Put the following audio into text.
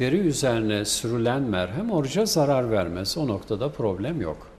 deri üzerine sürülen merhem oruca zarar vermez. O noktada problem yok.